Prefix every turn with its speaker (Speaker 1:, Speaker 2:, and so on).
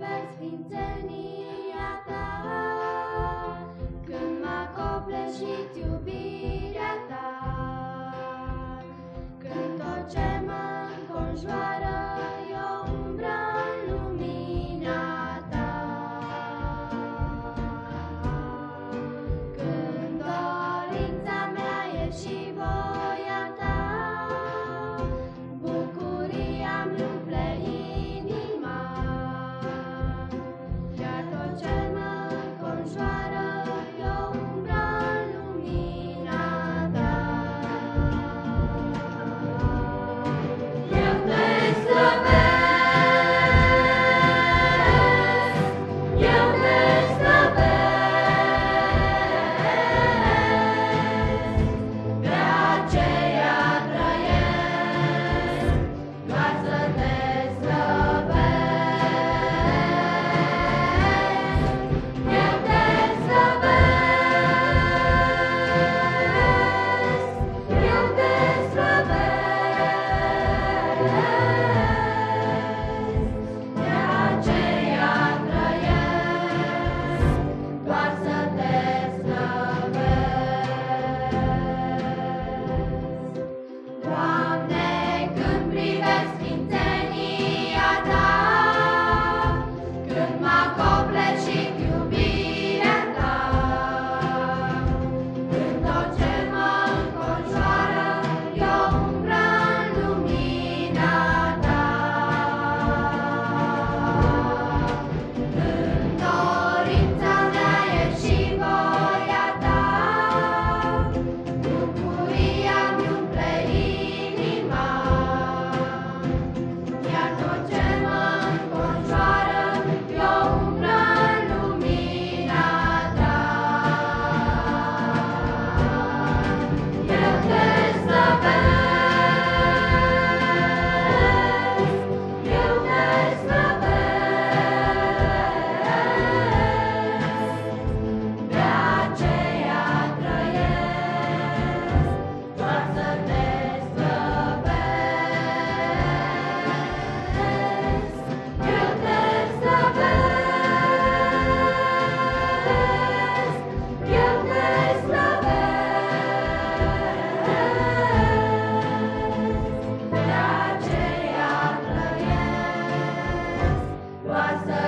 Speaker 1: pe sfințenia was